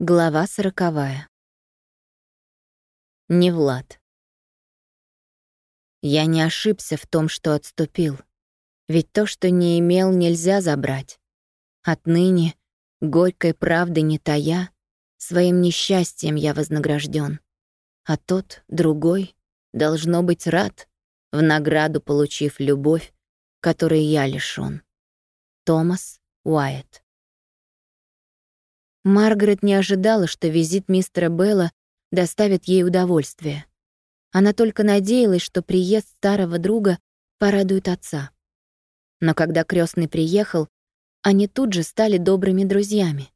Глава сороковая. Не Влад. Я не ошибся в том, что отступил. Ведь то, что не имел, нельзя забрать. Отныне, горькой правды не тая, своим несчастьем я вознагражден. А тот, другой, должно быть рад, в награду получив любовь, которой я лишён. Томас Уайт. Маргарет не ожидала, что визит мистера Белла доставит ей удовольствие. Она только надеялась, что приезд старого друга порадует отца. Но когда крестный приехал, они тут же стали добрыми друзьями.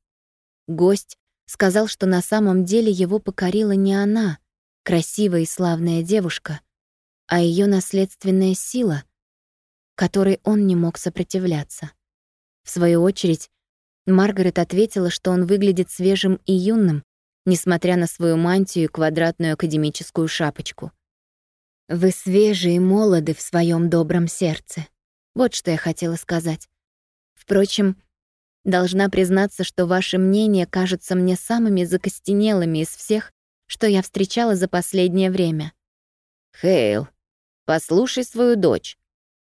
Гость сказал, что на самом деле его покорила не она, красивая и славная девушка, а ее наследственная сила, которой он не мог сопротивляться. В свою очередь, Маргарет ответила, что он выглядит свежим и юным, несмотря на свою мантию и квадратную академическую шапочку. «Вы свежие и молоды в своем добром сердце». Вот что я хотела сказать. Впрочем, должна признаться, что ваши мнения кажутся мне самыми закостенелыми из всех, что я встречала за последнее время. Хейл, послушай свою дочь.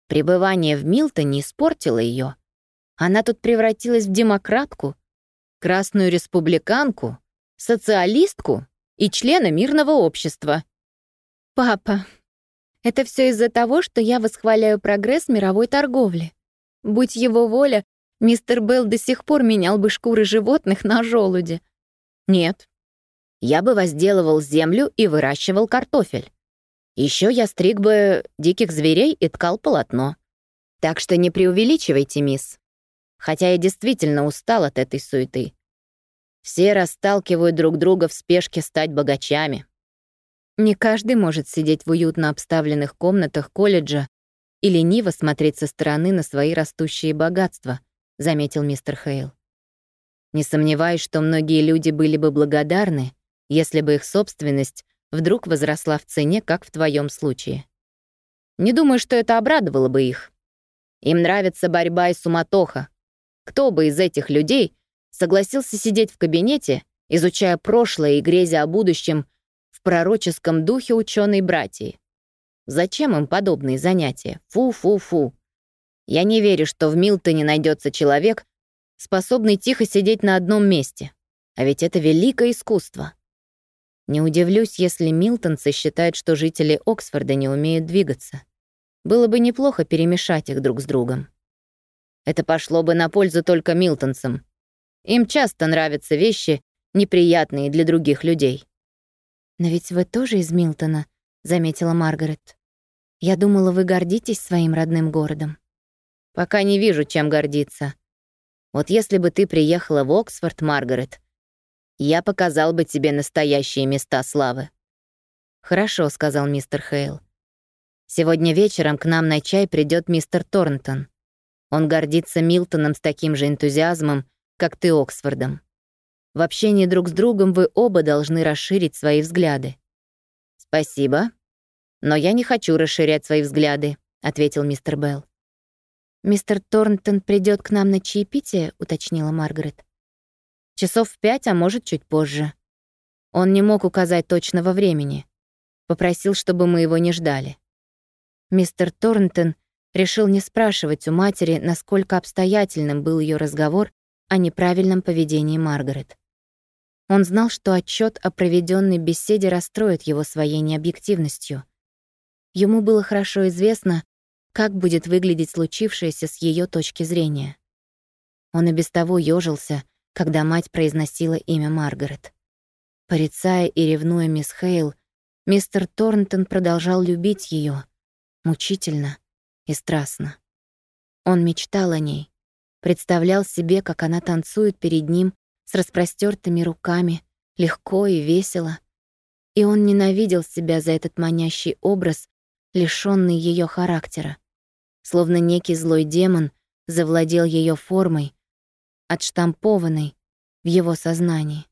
Пребывание в Милтоне испортило ее. Она тут превратилась в демократку, красную республиканку, социалистку и члена мирного общества. «Папа, это все из-за того, что я восхваляю прогресс мировой торговли. Будь его воля, мистер Белл до сих пор менял бы шкуры животных на желуди». «Нет, я бы возделывал землю и выращивал картофель. Еще я стриг бы диких зверей и ткал полотно. Так что не преувеличивайте, мисс хотя я действительно устал от этой суеты. Все расталкивают друг друга в спешке стать богачами. Не каждый может сидеть в уютно обставленных комнатах колледжа и лениво смотреть со стороны на свои растущие богатства, заметил мистер Хейл. Не сомневаюсь, что многие люди были бы благодарны, если бы их собственность вдруг возросла в цене, как в твоем случае. Не думаю, что это обрадовало бы их. Им нравится борьба и суматоха, кто бы из этих людей согласился сидеть в кабинете, изучая прошлое и грезя о будущем в пророческом духе ученой братьи? Зачем им подобные занятия? Фу-фу-фу. Я не верю, что в Милтоне найдется человек, способный тихо сидеть на одном месте. А ведь это великое искусство. Не удивлюсь, если милтонцы считают, что жители Оксфорда не умеют двигаться. Было бы неплохо перемешать их друг с другом. Это пошло бы на пользу только милтонцам. Им часто нравятся вещи, неприятные для других людей. «Но ведь вы тоже из Милтона», — заметила Маргарет. «Я думала, вы гордитесь своим родным городом». «Пока не вижу, чем гордиться. Вот если бы ты приехала в Оксфорд, Маргарет, я показал бы тебе настоящие места славы». «Хорошо», — сказал мистер Хейл. «Сегодня вечером к нам на чай придет мистер Торнтон. Он гордится Милтоном с таким же энтузиазмом, как ты Оксфордом. В общении друг с другом вы оба должны расширить свои взгляды. «Спасибо, но я не хочу расширять свои взгляды», — ответил мистер Белл. «Мистер Торнтон придет к нам на чаепитие», — уточнила Маргарет. «Часов в пять, а может, чуть позже. Он не мог указать точного времени. Попросил, чтобы мы его не ждали». Мистер Торнтон решил не спрашивать у матери, насколько обстоятельным был ее разговор о неправильном поведении Маргарет. Он знал, что отчет о проведенной беседе расстроит его своей необъективностью. Ему было хорошо известно, как будет выглядеть случившееся с ее точки зрения. Он и без того ёжился, когда мать произносила имя Маргарет. Порицая и ревнуя мисс Хейл, мистер Торнтон продолжал любить ее, мучительно, и страстно. Он мечтал о ней, представлял себе, как она танцует перед ним с распростертыми руками, легко и весело. И он ненавидел себя за этот манящий образ, лишённый ее характера. Словно некий злой демон завладел ее формой, отштампованной в его сознании.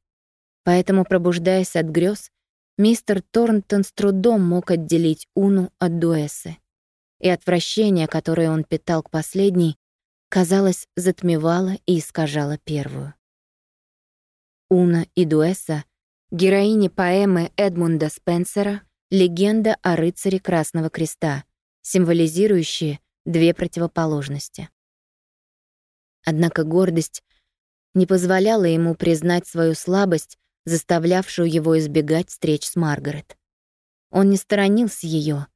Поэтому, пробуждаясь от грез, мистер Торнтон с трудом мог отделить Уну от Дуэсы и отвращение, которое он питал к последней, казалось, затмевало и искажало первую. Уна и Дуэса, героини поэмы Эдмунда Спенсера «Легенда о рыцаре Красного Креста», символизирующие две противоположности. Однако гордость не позволяла ему признать свою слабость, заставлявшую его избегать встреч с Маргарет. Он не сторонился ее,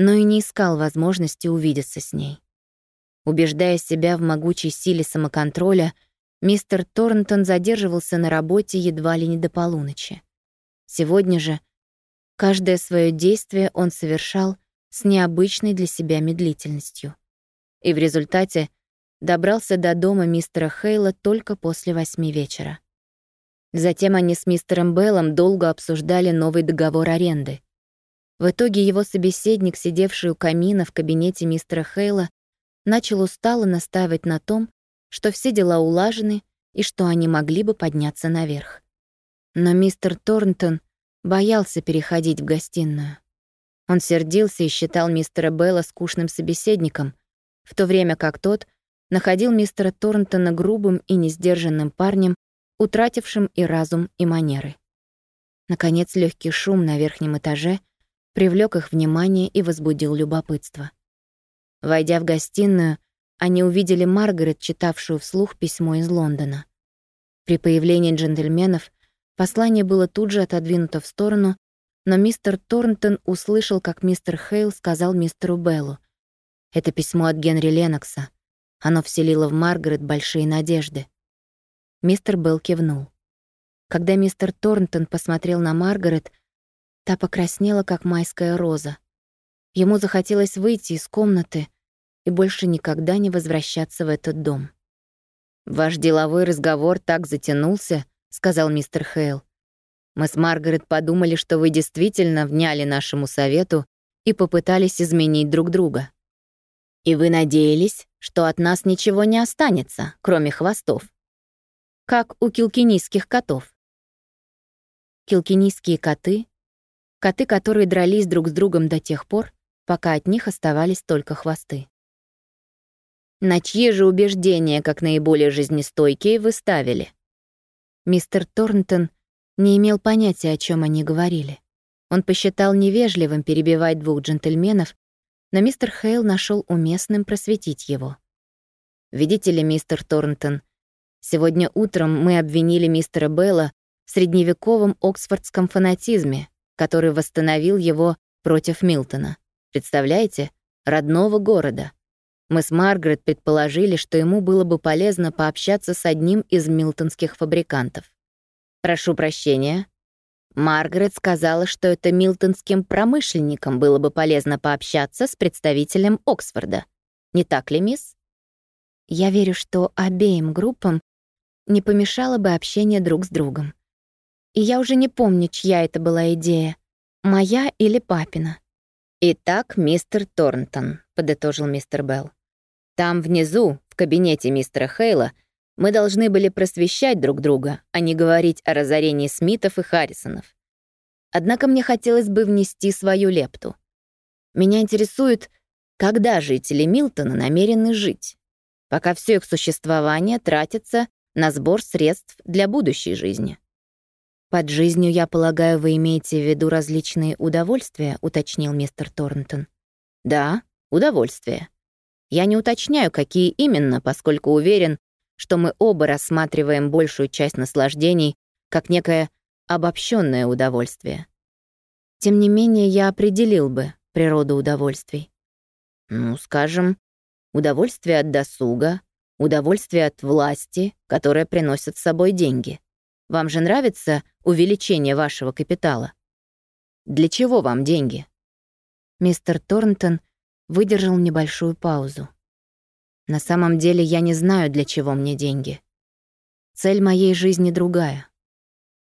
но и не искал возможности увидеться с ней. Убеждая себя в могучей силе самоконтроля, мистер Торнтон задерживался на работе едва ли не до полуночи. Сегодня же каждое свое действие он совершал с необычной для себя медлительностью. И в результате добрался до дома мистера Хейла только после восьми вечера. Затем они с мистером Беллом долго обсуждали новый договор аренды. В итоге его собеседник, сидевший у камина в кабинете мистера Хейла, начал устало настаивать на том, что все дела улажены и что они могли бы подняться наверх. Но мистер Торнтон боялся переходить в гостиную. Он сердился и считал мистера Белла скучным собеседником, в то время как тот находил мистера Торнтона грубым и несдержанным парнем, утратившим и разум, и манеры. Наконец, легкий шум на верхнем этаже привлек их внимание и возбудил любопытство. Войдя в гостиную, они увидели Маргарет, читавшую вслух письмо из Лондона. При появлении джентльменов послание было тут же отодвинуто в сторону, но мистер Торнтон услышал, как мистер Хейл сказал мистеру Беллу. «Это письмо от Генри Ленокса. Оно вселило в Маргарет большие надежды». Мистер Белл кивнул. Когда мистер Торнтон посмотрел на Маргарет, та покраснела, как майская роза. Ему захотелось выйти из комнаты и больше никогда не возвращаться в этот дом. «Ваш деловой разговор так затянулся», — сказал мистер Хейл. «Мы с Маргарет подумали, что вы действительно вняли нашему совету и попытались изменить друг друга. И вы надеялись, что от нас ничего не останется, кроме хвостов. Как у килкинийских котов. Килкинийские коты — коты, которые дрались друг с другом до тех пор, пока от них оставались только хвосты. На чьи же убеждения, как наиболее жизнестойкие, вы ставили? Мистер Торнтон не имел понятия, о чем они говорили. Он посчитал невежливым перебивать двух джентльменов, но мистер Хейл нашел уместным просветить его. «Видите ли, мистер Торнтон, сегодня утром мы обвинили мистера Белла в средневековом оксфордском фанатизме, который восстановил его против Милтона. Представляете? Родного города. Мы с Маргарет предположили, что ему было бы полезно пообщаться с одним из милтонских фабрикантов. Прошу прощения. Маргарет сказала, что это милтонским промышленникам было бы полезно пообщаться с представителем Оксфорда. Не так ли, мисс? Я верю, что обеим группам не помешало бы общение друг с другом. И я уже не помню, чья это была идея, моя или папина. «Итак, мистер Торнтон», — подытожил мистер Белл. «Там внизу, в кабинете мистера Хейла, мы должны были просвещать друг друга, а не говорить о разорении Смитов и Харрисонов. Однако мне хотелось бы внести свою лепту. Меня интересует, когда жители Милтона намерены жить, пока все их существование тратится на сбор средств для будущей жизни. «Под жизнью, я полагаю, вы имеете в виду различные удовольствия», — уточнил мистер Торнтон. «Да, удовольствия. Я не уточняю, какие именно, поскольку уверен, что мы оба рассматриваем большую часть наслаждений как некое обобщенное удовольствие. Тем не менее, я определил бы природу удовольствий. Ну, скажем, удовольствие от досуга, удовольствие от власти, которое приносит с собой деньги. Вам же нравится увеличение вашего капитала? Для чего вам деньги? Мистер Торнтон выдержал небольшую паузу. На самом деле я не знаю, для чего мне деньги. Цель моей жизни другая.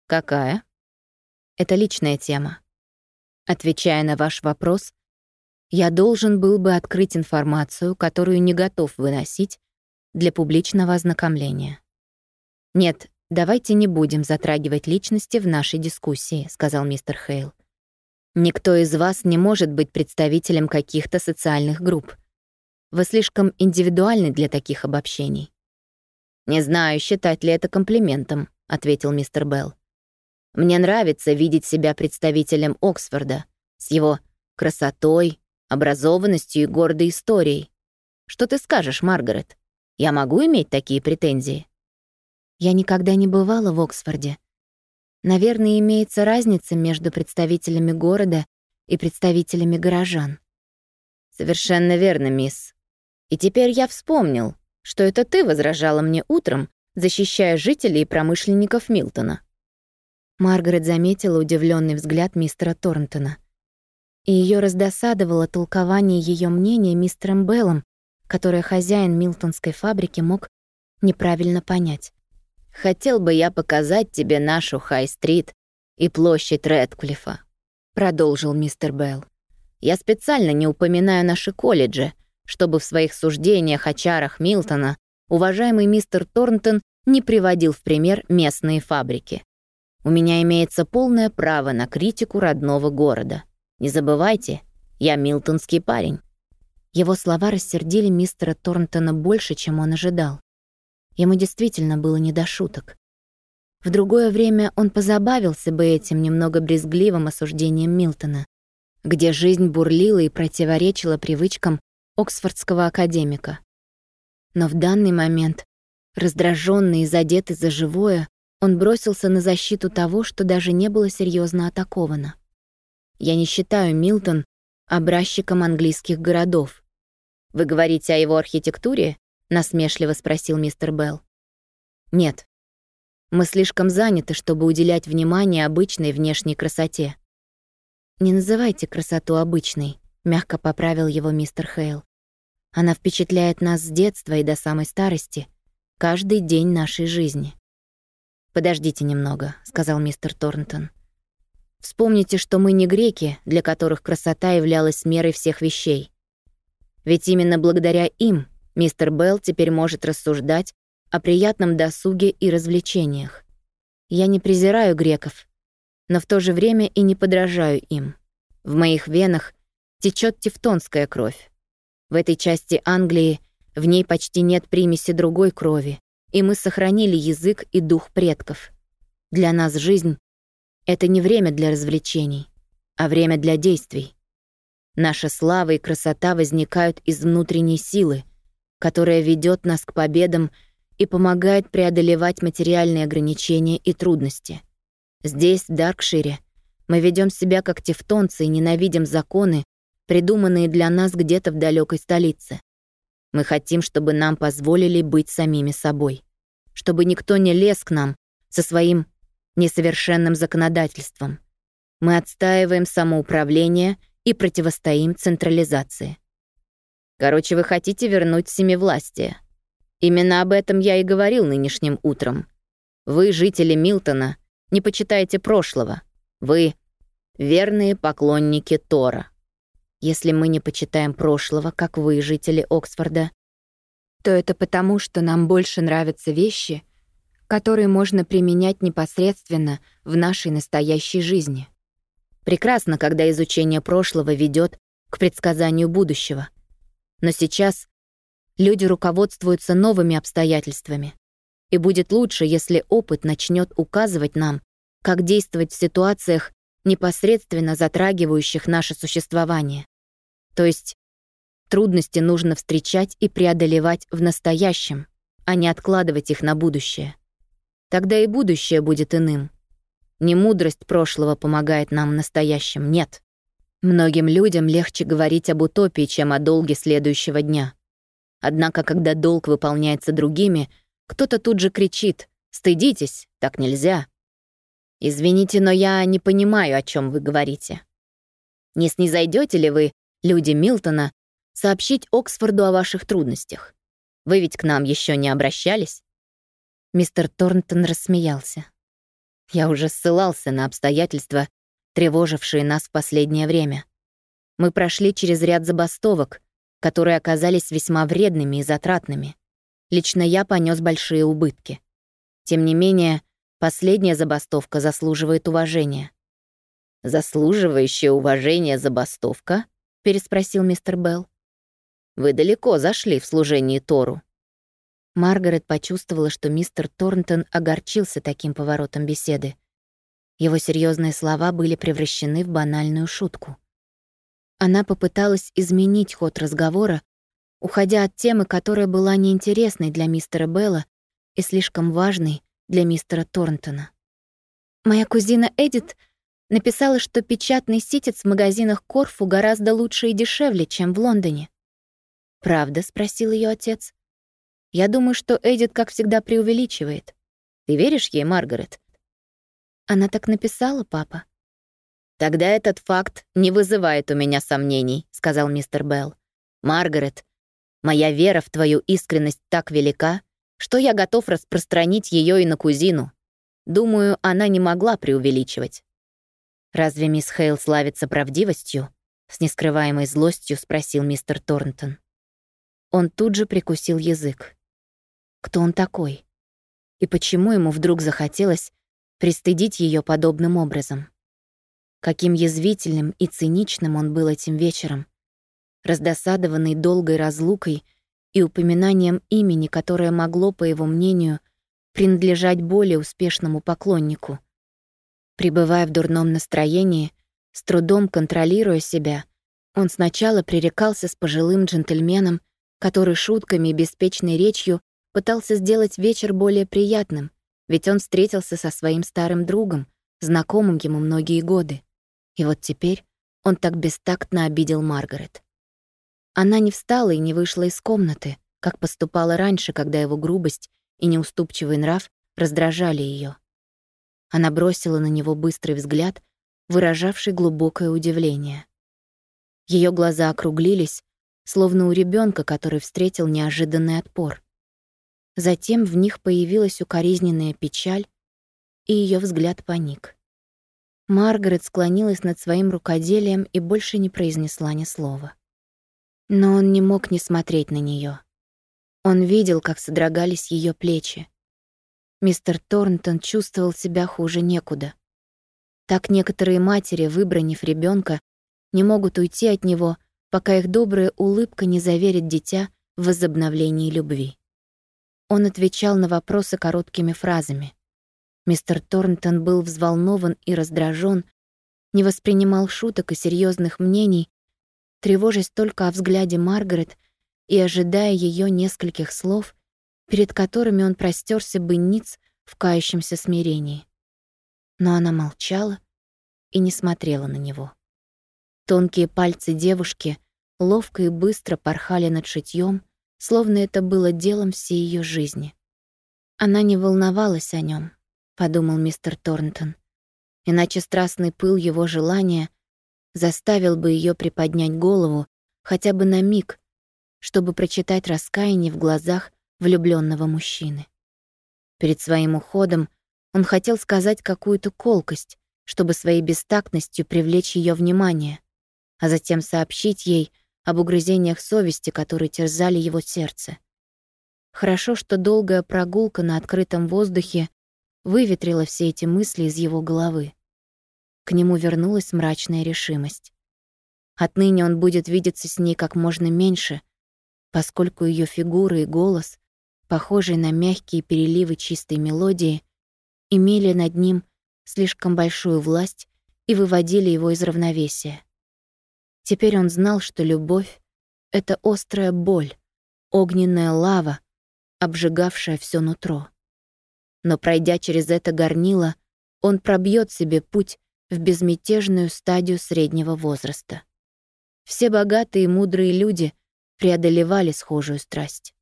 Какая? Это личная тема. Отвечая на ваш вопрос, я должен был бы открыть информацию, которую не готов выносить для публичного ознакомления. Нет, «Давайте не будем затрагивать личности в нашей дискуссии», — сказал мистер Хейл. «Никто из вас не может быть представителем каких-то социальных групп. Вы слишком индивидуальны для таких обобщений». «Не знаю, считать ли это комплиментом», — ответил мистер Белл. «Мне нравится видеть себя представителем Оксфорда с его красотой, образованностью и гордой историей. Что ты скажешь, Маргарет? Я могу иметь такие претензии?» «Я никогда не бывала в Оксфорде. Наверное, имеется разница между представителями города и представителями горожан». «Совершенно верно, мисс. И теперь я вспомнил, что это ты возражала мне утром, защищая жителей и промышленников Милтона». Маргарет заметила удивленный взгляд мистера Торнтона. И ее раздосадовало толкование ее мнения мистером Беллом, которое хозяин Милтонской фабрики мог неправильно понять. «Хотел бы я показать тебе нашу Хай-стрит и площадь Редклифа», — продолжил мистер Белл. «Я специально не упоминаю наши колледжи, чтобы в своих суждениях о чарах Милтона уважаемый мистер Торнтон не приводил в пример местные фабрики. У меня имеется полное право на критику родного города. Не забывайте, я милтонский парень». Его слова рассердили мистера Торнтона больше, чем он ожидал. Ему действительно было не до шуток. В другое время он позабавился бы этим немного брезгливым осуждением Милтона, где жизнь бурлила и противоречила привычкам оксфордского академика. Но в данный момент, раздраженный и задетый за живое, он бросился на защиту того, что даже не было серьезно атаковано. Я не считаю Милтон образчиком английских городов. Вы говорите о его архитектуре? Насмешливо спросил мистер Белл. Нет. Мы слишком заняты, чтобы уделять внимание обычной внешней красоте. Не называйте красоту обычной, мягко поправил его мистер Хейл. Она впечатляет нас с детства и до самой старости, каждый день нашей жизни. «Подождите немного», — сказал мистер Торнтон. «Вспомните, что мы не греки, для которых красота являлась мерой всех вещей. Ведь именно благодаря им мистер Белл теперь может рассуждать о приятном досуге и развлечениях. Я не презираю греков, но в то же время и не подражаю им. В моих венах течет тевтонская кровь. В этой части Англии в ней почти нет примеси другой крови, и мы сохранили язык и дух предков. Для нас жизнь — это не время для развлечений, а время для действий. Наша слава и красота возникают из внутренней силы, которая ведет нас к победам и помогает преодолевать материальные ограничения и трудности. Здесь, в Даркшире, мы ведем себя как тевтонцы и ненавидим законы, придуманные для нас где-то в далекой столице. Мы хотим, чтобы нам позволили быть самими собой. Чтобы никто не лез к нам со своим несовершенным законодательством. Мы отстаиваем самоуправление и противостоим централизации. Короче, вы хотите вернуть семивластие. Именно об этом я и говорил нынешним утром. Вы, жители Милтона, не почитаете прошлого. Вы — верные поклонники Тора. Если мы не почитаем прошлого, как вы, жители Оксфорда, то это потому, что нам больше нравятся вещи, которые можно применять непосредственно в нашей настоящей жизни. Прекрасно, когда изучение прошлого ведет к предсказанию будущего — но сейчас люди руководствуются новыми обстоятельствами. И будет лучше, если опыт начнет указывать нам, как действовать в ситуациях, непосредственно затрагивающих наше существование. То есть трудности нужно встречать и преодолевать в настоящем, а не откладывать их на будущее. Тогда и будущее будет иным. Не мудрость прошлого помогает нам в настоящем, нет. Многим людям легче говорить об утопии, чем о долге следующего дня. Однако, когда долг выполняется другими, кто-то тут же кричит «Стыдитесь, так нельзя». Извините, но я не понимаю, о чем вы говорите. Не снизойдете ли вы, люди Милтона, сообщить Оксфорду о ваших трудностях? Вы ведь к нам еще не обращались?» Мистер Торнтон рассмеялся. Я уже ссылался на обстоятельства, тревожившие нас в последнее время. Мы прошли через ряд забастовок, которые оказались весьма вредными и затратными. Лично я понес большие убытки. Тем не менее, последняя забастовка заслуживает уважения. «Заслуживающая уважения забастовка?» — переспросил мистер Белл. «Вы далеко зашли в служении Тору». Маргарет почувствовала, что мистер Торнтон огорчился таким поворотом беседы. Его серьезные слова были превращены в банальную шутку. Она попыталась изменить ход разговора, уходя от темы, которая была неинтересной для мистера Белла и слишком важной для мистера Торнтона. «Моя кузина Эдит написала, что печатный ситец в магазинах Корфу гораздо лучше и дешевле, чем в Лондоне. «Правда?» — спросил ее отец. «Я думаю, что Эдит, как всегда, преувеличивает. Ты веришь ей, Маргарет?» «Она так написала, папа». «Тогда этот факт не вызывает у меня сомнений», — сказал мистер Белл. «Маргарет, моя вера в твою искренность так велика, что я готов распространить ее и на кузину. Думаю, она не могла преувеличивать». «Разве мисс Хейл славится правдивостью?» — с нескрываемой злостью спросил мистер Торнтон. Он тут же прикусил язык. Кто он такой? И почему ему вдруг захотелось пристыдить ее подобным образом? Каким язвительным и циничным он был этим вечером, раздосадованный долгой разлукой и упоминанием имени, которое могло, по его мнению, принадлежать более успешному поклоннику — Пребывая в дурном настроении, с трудом контролируя себя, он сначала пререкался с пожилым джентльменом, который шутками и беспечной речью пытался сделать вечер более приятным, ведь он встретился со своим старым другом, знакомым ему многие годы. И вот теперь он так бестактно обидел Маргарет. Она не встала и не вышла из комнаты, как поступала раньше, когда его грубость и неуступчивый нрав раздражали ее. Она бросила на него быстрый взгляд, выражавший глубокое удивление. Ее глаза округлились, словно у ребенка, который встретил неожиданный отпор. Затем в них появилась укоризненная печаль, и ее взгляд паник. Маргарет склонилась над своим рукоделием и больше не произнесла ни слова. Но он не мог не смотреть на нее. Он видел, как содрогались ее плечи, Мистер Торнтон чувствовал себя хуже некуда. Так некоторые матери, выбранив ребенка, не могут уйти от него, пока их добрая улыбка не заверит дитя в возобновлении любви. Он отвечал на вопросы короткими фразами. Мистер Торнтон был взволнован и раздражен, не воспринимал шуток и серьезных мнений, тревожась только о взгляде Маргарет и ожидая ее нескольких слов — перед которыми он простерся бы ниц в кающемся смирении. Но она молчала и не смотрела на него. Тонкие пальцы девушки ловко и быстро порхали над шитьем, словно это было делом всей ее жизни. Она не волновалась о нем, подумал мистер Торнтон. Иначе страстный пыл его желания заставил бы ее приподнять голову хотя бы на миг, чтобы прочитать раскаяние в глазах влюбленного мужчины. Перед своим уходом он хотел сказать какую-то колкость, чтобы своей бестактностью привлечь ее внимание, а затем сообщить ей об угрызениях совести, которые терзали его сердце. Хорошо, что долгая прогулка на открытом воздухе выветрила все эти мысли из его головы. К нему вернулась мрачная решимость. Отныне он будет видеться с ней как можно меньше, поскольку ее фигура и голос похожие на мягкие переливы чистой мелодии, имели над ним слишком большую власть и выводили его из равновесия. Теперь он знал, что любовь — это острая боль, огненная лава, обжигавшая все нутро. Но пройдя через это горнило, он пробьет себе путь в безмятежную стадию среднего возраста. Все богатые и мудрые люди преодолевали схожую страсть.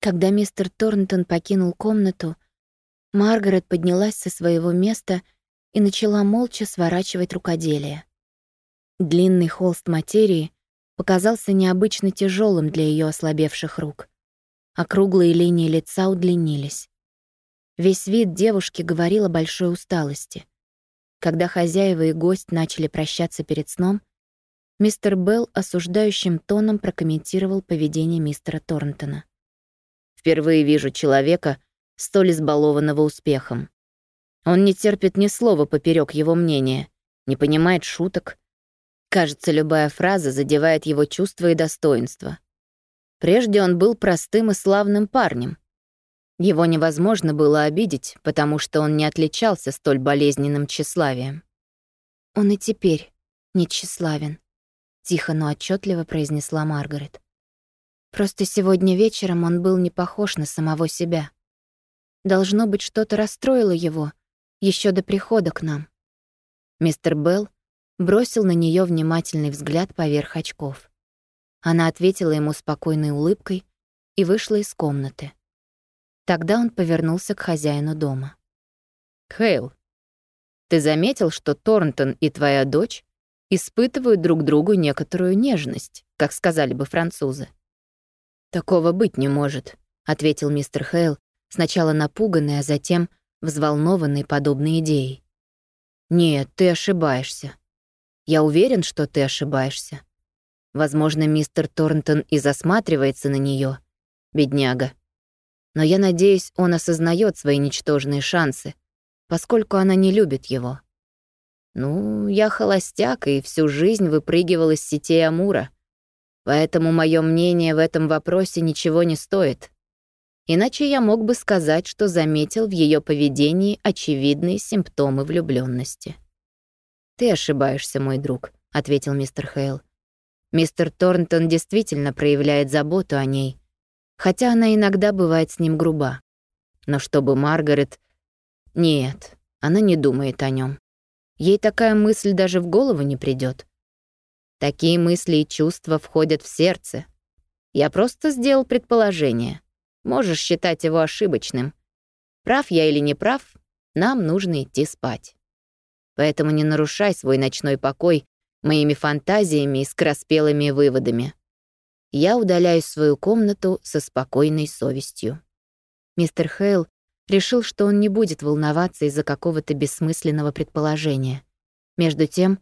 Когда мистер Торнтон покинул комнату, Маргарет поднялась со своего места и начала молча сворачивать рукоделие. Длинный холст материи показался необычно тяжелым для ее ослабевших рук. Округлые линии лица удлинились. Весь вид девушки говорил о большой усталости. Когда хозяева и гость начали прощаться перед сном, мистер Белл осуждающим тоном прокомментировал поведение мистера Торнтона. Впервые вижу человека, столь избалованного успехом. Он не терпит ни слова поперек его мнения, не понимает шуток. Кажется, любая фраза задевает его чувства и достоинства. Прежде он был простым и славным парнем, Его невозможно было обидеть, потому что он не отличался столь болезненным тщеславием. «Он и теперь не тщеславен», — тихо, но отчетливо произнесла Маргарет. «Просто сегодня вечером он был не похож на самого себя. Должно быть, что-то расстроило его еще до прихода к нам». Мистер Белл бросил на нее внимательный взгляд поверх очков. Она ответила ему спокойной улыбкой и вышла из комнаты. Тогда он повернулся к хозяину дома. «Хейл, ты заметил, что Торнтон и твоя дочь испытывают друг другу некоторую нежность, как сказали бы французы?» «Такого быть не может», — ответил мистер Хейл, сначала напуганный, а затем взволнованный подобной идеей. «Нет, ты ошибаешься. Я уверен, что ты ошибаешься. Возможно, мистер Торнтон и засматривается на нее, бедняга. Но я надеюсь, он осознает свои ничтожные шансы, поскольку она не любит его. Ну, я холостяк и всю жизнь выпрыгивал из сетей Амура, поэтому мое мнение в этом вопросе ничего не стоит. Иначе я мог бы сказать, что заметил в ее поведении очевидные симптомы влюбленности. «Ты ошибаешься, мой друг», — ответил мистер Хейл. «Мистер Торнтон действительно проявляет заботу о ней, хотя она иногда бывает с ним груба. Но чтобы Маргарет... Нет, она не думает о нем. Ей такая мысль даже в голову не придет. Такие мысли и чувства входят в сердце. Я просто сделал предположение. Можешь считать его ошибочным. Прав я или не прав, нам нужно идти спать. Поэтому не нарушай свой ночной покой моими фантазиями и скороспелыми выводами. Я удаляюсь свою комнату со спокойной совестью. Мистер Хейл решил, что он не будет волноваться из-за какого-то бессмысленного предположения. Между тем,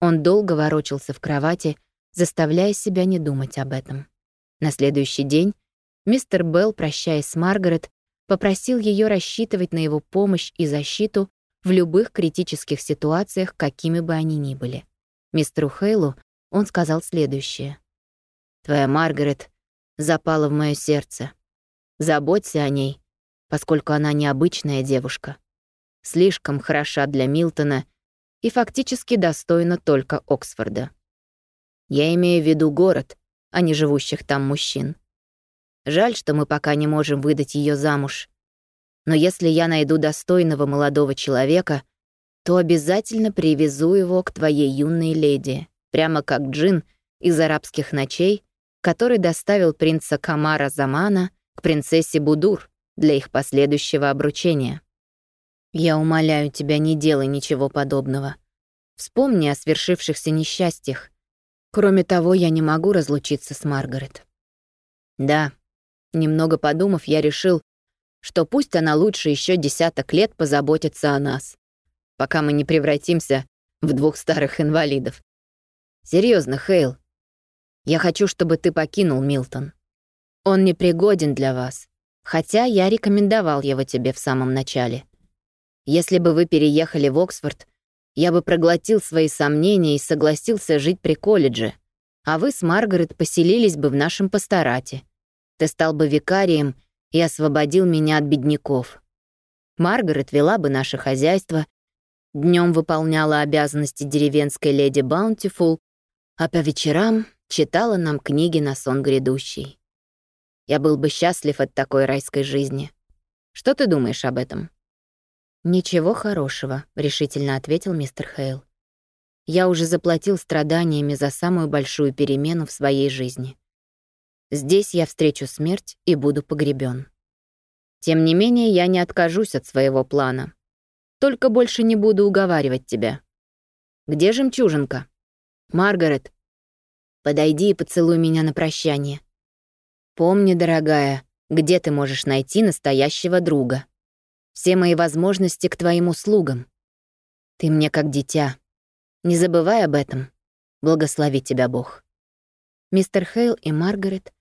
он долго ворочался в кровати, заставляя себя не думать об этом. На следующий день мистер Белл, прощаясь с Маргарет, попросил ее рассчитывать на его помощь и защиту в любых критических ситуациях, какими бы они ни были. Мистеру Хейлу он сказал следующее. «Твоя Маргарет запала в мое сердце. Заботься о ней, поскольку она необычная девушка. Слишком хороша для Милтона и фактически достойна только Оксфорда. Я имею в виду город, а не живущих там мужчин. Жаль, что мы пока не можем выдать ее замуж, но если я найду достойного молодого человека, то обязательно привезу его к твоей юной леди, прямо как джин из арабских ночей, который доставил принца Камара Замана к принцессе Будур для их последующего обручения. Я умоляю тебя, не делай ничего подобного. Вспомни о свершившихся несчастьях. Кроме того, я не могу разлучиться с Маргарет. Да, немного подумав, я решил, что пусть она лучше еще десяток лет позаботится о нас, пока мы не превратимся в двух старых инвалидов. Серьезно, Хейл, я хочу, чтобы ты покинул Милтон. Он непригоден для вас, хотя я рекомендовал его тебе в самом начале. Если бы вы переехали в Оксфорд, я бы проглотил свои сомнения и согласился жить при колледже, а вы с Маргарет поселились бы в нашем пасторате. Ты стал бы викарием — и освободил меня от бедняков. Маргарет вела бы наше хозяйство, днем выполняла обязанности деревенской леди Баунтифул, а по вечерам читала нам книги на сон грядущий. Я был бы счастлив от такой райской жизни. Что ты думаешь об этом? «Ничего хорошего», — решительно ответил мистер Хейл. «Я уже заплатил страданиями за самую большую перемену в своей жизни. Здесь я встречу смерть и буду погребен. Тем не менее, я не откажусь от своего плана. Только больше не буду уговаривать тебя. Где жемчужинка? Маргарет, подойди и поцелуй меня на прощание. Помни, дорогая, где ты можешь найти настоящего друга. Все мои возможности к твоим услугам. Ты мне как дитя. Не забывай об этом. Благослови тебя Бог. Мистер Хейл и Маргарет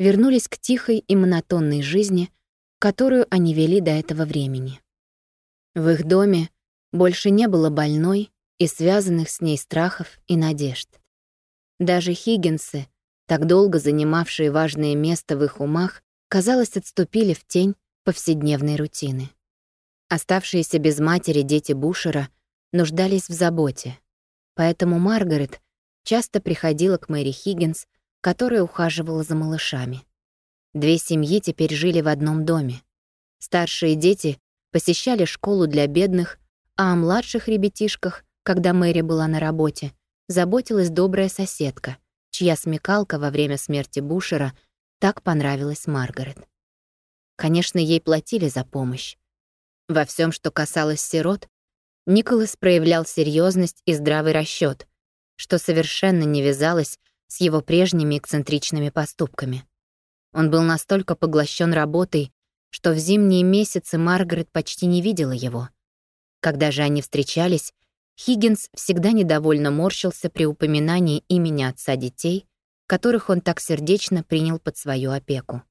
вернулись к тихой и монотонной жизни, которую они вели до этого времени. В их доме больше не было больной и связанных с ней страхов и надежд. Даже Хиггинсы, так долго занимавшие важное место в их умах, казалось, отступили в тень повседневной рутины. Оставшиеся без матери дети Бушера нуждались в заботе, поэтому Маргарет часто приходила к Мэри Хиггинс, которая ухаживала за малышами. Две семьи теперь жили в одном доме. Старшие дети посещали школу для бедных, а о младших ребятишках, когда Мэри была на работе, заботилась добрая соседка, чья смекалка во время смерти Бушера так понравилась Маргарет. Конечно, ей платили за помощь. Во всем, что касалось сирот, Николас проявлял серьезность и здравый расчет, что совершенно не вязалось с его прежними эксцентричными поступками. Он был настолько поглощен работой, что в зимние месяцы Маргарет почти не видела его. Когда же они встречались, Хиггинс всегда недовольно морщился при упоминании имени отца детей, которых он так сердечно принял под свою опеку.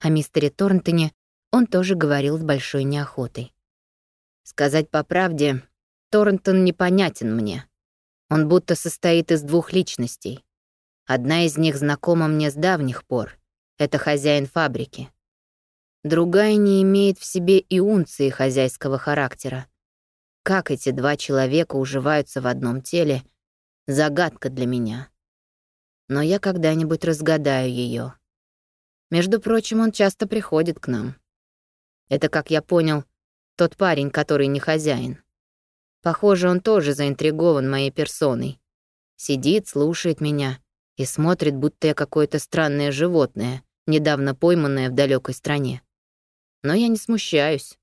О мистере Торнтоне он тоже говорил с большой неохотой. «Сказать по правде, Торнтон непонятен мне. Он будто состоит из двух личностей. Одна из них знакома мне с давних пор. Это хозяин фабрики. Другая не имеет в себе и унции хозяйского характера. Как эти два человека уживаются в одном теле — загадка для меня. Но я когда-нибудь разгадаю ее. Между прочим, он часто приходит к нам. Это, как я понял, тот парень, который не хозяин. Похоже, он тоже заинтригован моей персоной. Сидит, слушает меня и смотрит, будто я какое-то странное животное, недавно пойманное в далекой стране. Но я не смущаюсь.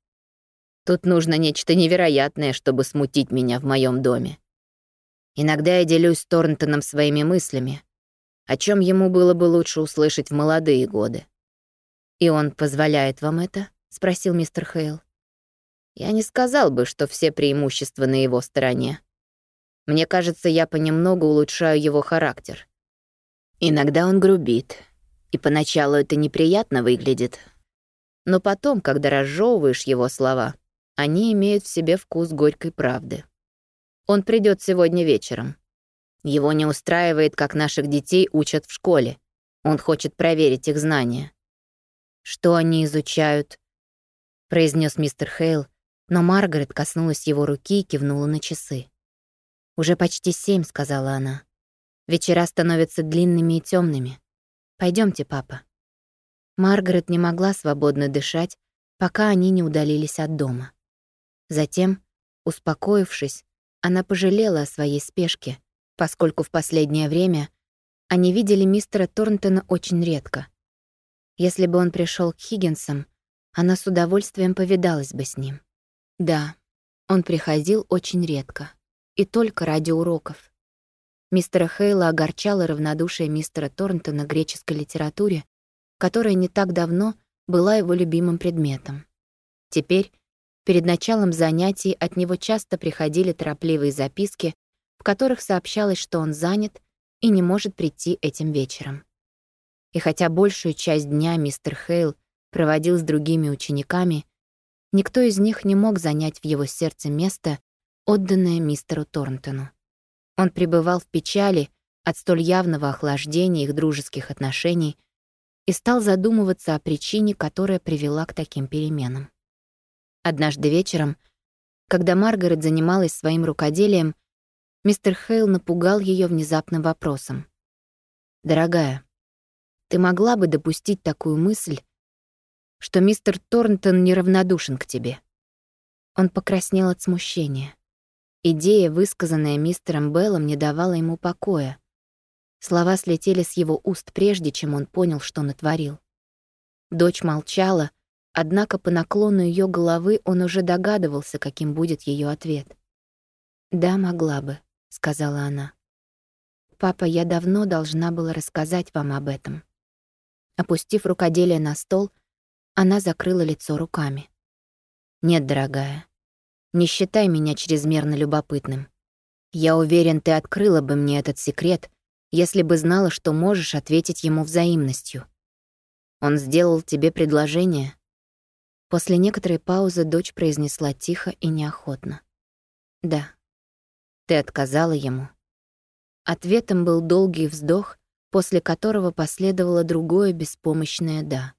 Тут нужно нечто невероятное, чтобы смутить меня в моем доме. Иногда я делюсь с Торнтоном своими мыслями, о чем ему было бы лучше услышать в молодые годы. «И он позволяет вам это?» — спросил мистер Хейл. «Я не сказал бы, что все преимущества на его стороне. Мне кажется, я понемногу улучшаю его характер. Иногда он грубит, и поначалу это неприятно выглядит. Но потом, когда разжевываешь его слова, они имеют в себе вкус горькой правды. Он придет сегодня вечером. Его не устраивает, как наших детей учат в школе. Он хочет проверить их знания. «Что они изучают?» — произнес мистер Хейл, но Маргарет коснулась его руки и кивнула на часы. «Уже почти семь», — сказала она. «Вечера становятся длинными и темными. Пойдемте, папа». Маргарет не могла свободно дышать, пока они не удалились от дома. Затем, успокоившись, она пожалела о своей спешке, поскольку в последнее время они видели мистера Торнтона очень редко. Если бы он пришел к Хиггинсам, она с удовольствием повидалась бы с ним. Да, он приходил очень редко, и только ради уроков. Мистера Хейла огорчало равнодушие мистера Торнтона греческой литературе, которая не так давно была его любимым предметом. Теперь Перед началом занятий от него часто приходили торопливые записки, в которых сообщалось, что он занят и не может прийти этим вечером. И хотя большую часть дня мистер Хейл проводил с другими учениками, никто из них не мог занять в его сердце место, отданное мистеру Торнтону. Он пребывал в печали от столь явного охлаждения их дружеских отношений и стал задумываться о причине, которая привела к таким переменам. Однажды вечером, когда Маргарет занималась своим рукоделием, мистер Хейл напугал ее внезапным вопросом. «Дорогая, ты могла бы допустить такую мысль, что мистер Торнтон неравнодушен к тебе?» Он покраснел от смущения. Идея, высказанная мистером Беллом, не давала ему покоя. Слова слетели с его уст прежде, чем он понял, что натворил. Дочь молчала, Однако по наклону ее головы он уже догадывался, каким будет ее ответ. «Да, могла бы», — сказала она. «Папа, я давно должна была рассказать вам об этом». Опустив рукоделие на стол, она закрыла лицо руками. «Нет, дорогая, не считай меня чрезмерно любопытным. Я уверен, ты открыла бы мне этот секрет, если бы знала, что можешь ответить ему взаимностью. Он сделал тебе предложение, После некоторой паузы дочь произнесла тихо и неохотно. «Да». «Ты отказала ему?» Ответом был долгий вздох, после которого последовало другое беспомощное «да».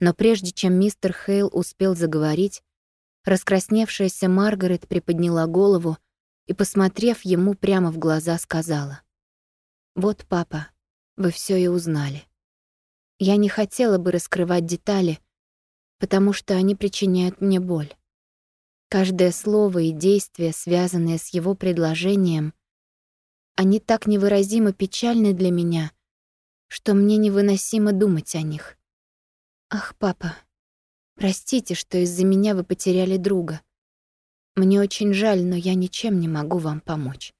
Но прежде чем мистер Хейл успел заговорить, раскрасневшаяся Маргарет приподняла голову и, посмотрев ему прямо в глаза, сказала. «Вот, папа, вы все и узнали. Я не хотела бы раскрывать детали, потому что они причиняют мне боль. Каждое слово и действие, связанное с его предложением, они так невыразимо печальны для меня, что мне невыносимо думать о них. Ах, папа, простите, что из-за меня вы потеряли друга. Мне очень жаль, но я ничем не могу вам помочь.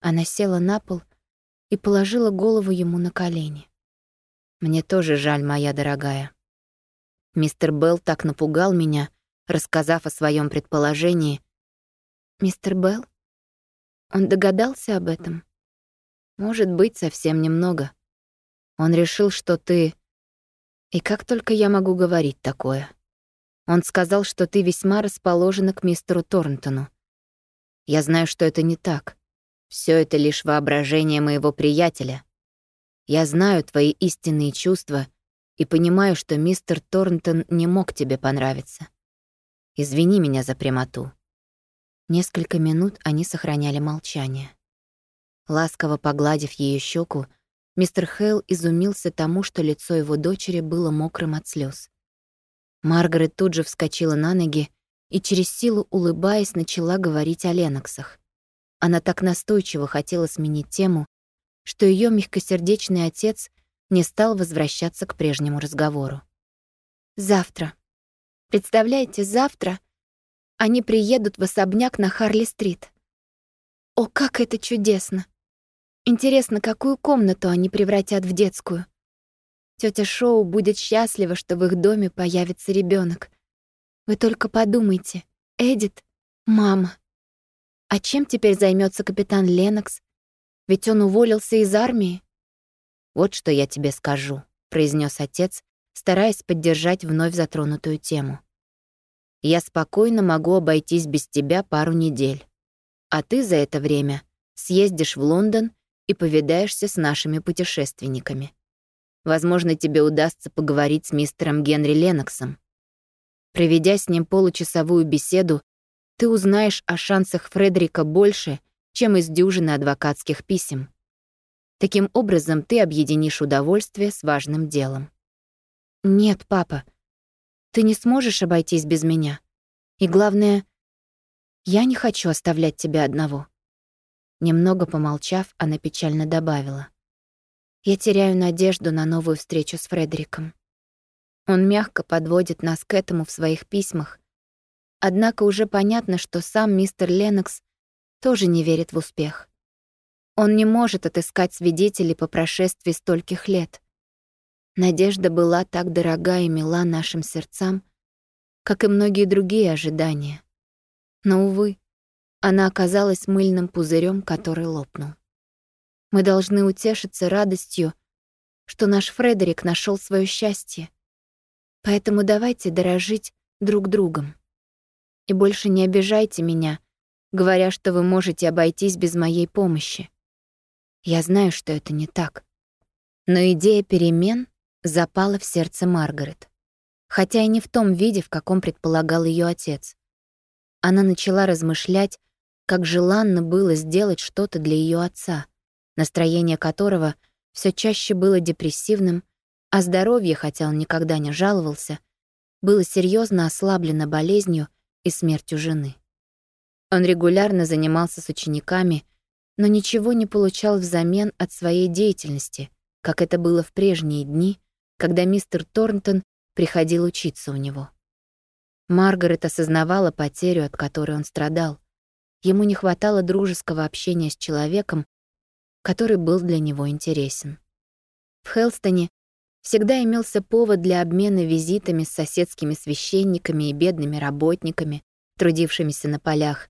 Она села на пол и положила голову ему на колени. Мне тоже жаль, моя дорогая. Мистер Белл так напугал меня, рассказав о своем предположении. Мистер Белл? Он догадался об этом? Может быть, совсем немного. Он решил, что ты... И как только я могу говорить такое? Он сказал, что ты весьма расположена к мистеру Торнтону. Я знаю, что это не так. Все это лишь воображение моего приятеля. Я знаю твои истинные чувства — и понимаю, что мистер Торнтон не мог тебе понравиться. Извини меня за прямоту». Несколько минут они сохраняли молчание. Ласково погладив ее щеку, мистер Хейл изумился тому, что лицо его дочери было мокрым от слез. Маргарет тут же вскочила на ноги и через силу, улыбаясь, начала говорить о Леноксах. Она так настойчиво хотела сменить тему, что ее мягкосердечный отец не стал возвращаться к прежнему разговору. «Завтра. Представляете, завтра они приедут в особняк на Харли-стрит. О, как это чудесно! Интересно, какую комнату они превратят в детскую? Тетя Шоу будет счастлива, что в их доме появится ребенок. Вы только подумайте, Эдит — мама. А чем теперь займется капитан Ленокс? Ведь он уволился из армии. «Вот что я тебе скажу», — произнес отец, стараясь поддержать вновь затронутую тему. «Я спокойно могу обойтись без тебя пару недель. А ты за это время съездишь в Лондон и повидаешься с нашими путешественниками. Возможно, тебе удастся поговорить с мистером Генри Леноксом. Проведя с ним получасовую беседу, ты узнаешь о шансах Фредерика больше, чем из дюжины адвокатских писем. Таким образом, ты объединишь удовольствие с важным делом. Нет, папа, ты не сможешь обойтись без меня. И главное, я не хочу оставлять тебя одного. Немного помолчав, она печально добавила. Я теряю надежду на новую встречу с Фредериком. Он мягко подводит нас к этому в своих письмах. Однако уже понятно, что сам мистер Ленокс тоже не верит в успех. Он не может отыскать свидетелей по прошествии стольких лет. Надежда была так дорога и мила нашим сердцам, как и многие другие ожидания. Но, увы, она оказалась мыльным пузырем, который лопнул. Мы должны утешиться радостью, что наш Фредерик нашел свое счастье. Поэтому давайте дорожить друг другом. И больше не обижайте меня, говоря, что вы можете обойтись без моей помощи. Я знаю, что это не так. Но идея перемен запала в сердце Маргарет. Хотя и не в том виде, в каком предполагал ее отец. Она начала размышлять, как желанно было сделать что-то для ее отца, настроение которого все чаще было депрессивным, а здоровье, хотя он никогда не жаловался, было серьезно ослаблено болезнью и смертью жены. Он регулярно занимался с учениками но ничего не получал взамен от своей деятельности, как это было в прежние дни, когда мистер Торнтон приходил учиться у него. Маргарет осознавала потерю, от которой он страдал. Ему не хватало дружеского общения с человеком, который был для него интересен. В Хелстоне всегда имелся повод для обмена визитами с соседскими священниками и бедными работниками, трудившимися на полях,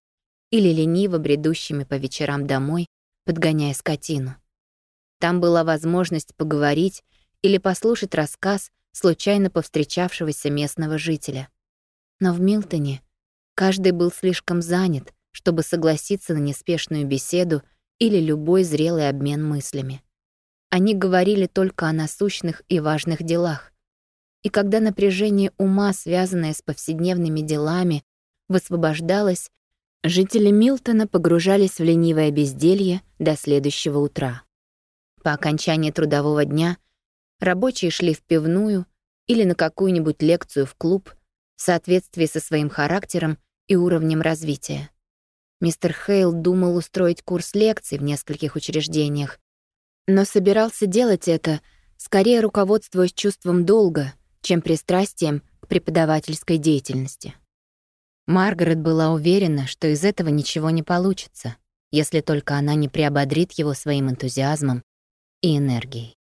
или лениво бредущими по вечерам домой, подгоняя скотину. Там была возможность поговорить или послушать рассказ случайно повстречавшегося местного жителя. Но в Милтоне каждый был слишком занят, чтобы согласиться на неспешную беседу или любой зрелый обмен мыслями. Они говорили только о насущных и важных делах. и когда напряжение ума, связанное с повседневными делами, высвобождалось, жители Милтона погружались в ленивое безделье до следующего утра. По окончании трудового дня рабочие шли в пивную или на какую-нибудь лекцию в клуб в соответствии со своим характером и уровнем развития. Мистер Хейл думал устроить курс лекций в нескольких учреждениях, но собирался делать это, скорее руководствуясь чувством долга, чем пристрастием к преподавательской деятельности. Маргарет была уверена, что из этого ничего не получится, если только она не приободрит его своим энтузиазмом и энергией.